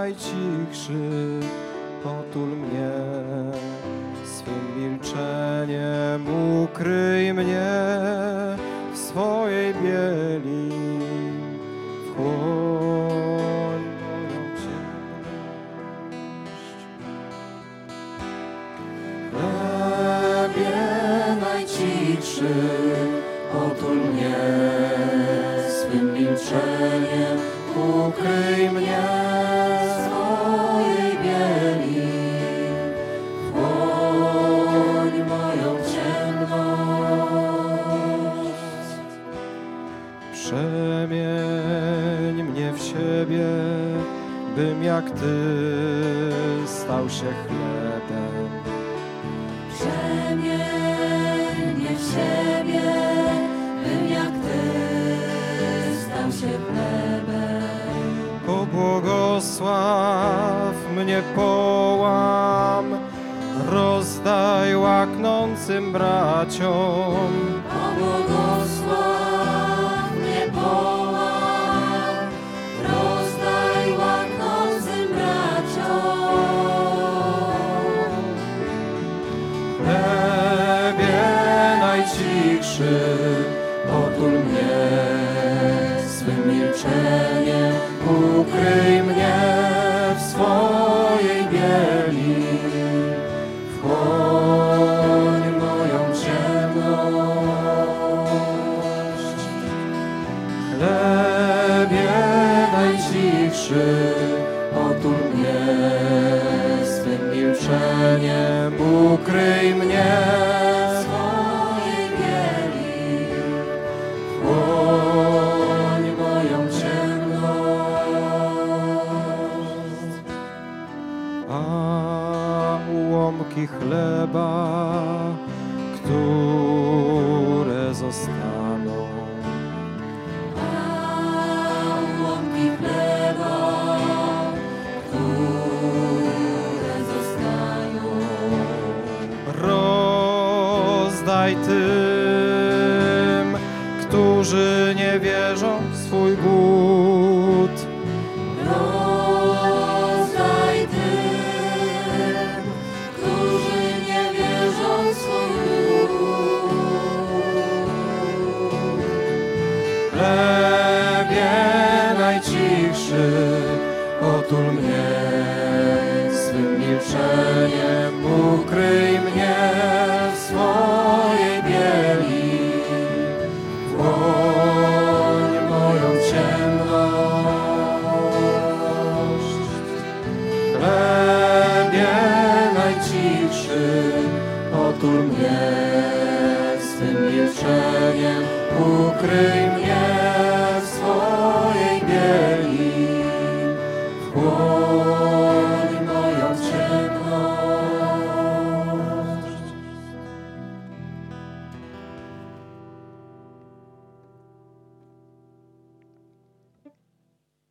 najcichszy, potul mnie. Swym milczeniem, ukryj mnie w swojej bieli, wchłoń moją ciemność. Chlebie najcichszy, otul mnie. Swym milczeniem, ukryj mnie w swojej bieli, wchłoń moją ciemność. Przemień mnie w siebie, bym jak Ty stał się chlebem. Pobłogosław mnie połam, rozdaj łaknącym braciom. Pobłogosław mnie połam, rozdaj łaknącym braciom. Chlebie najcichszy, otul mnie swym milczeniem, najcichszy, otul mnie swym milczeniem, ukryj mnie. Swojej bieli, wchłoń moją ciemność. A ułomki chleba, które Rozdaj tym, którzy nie wierzą w swój głód. Rozdaj tym, którzy nie wierzą w swój lud. Chlebie najcichszy, otul mnie najcichszy, otul mnie swym milczeniem, ukryj mnie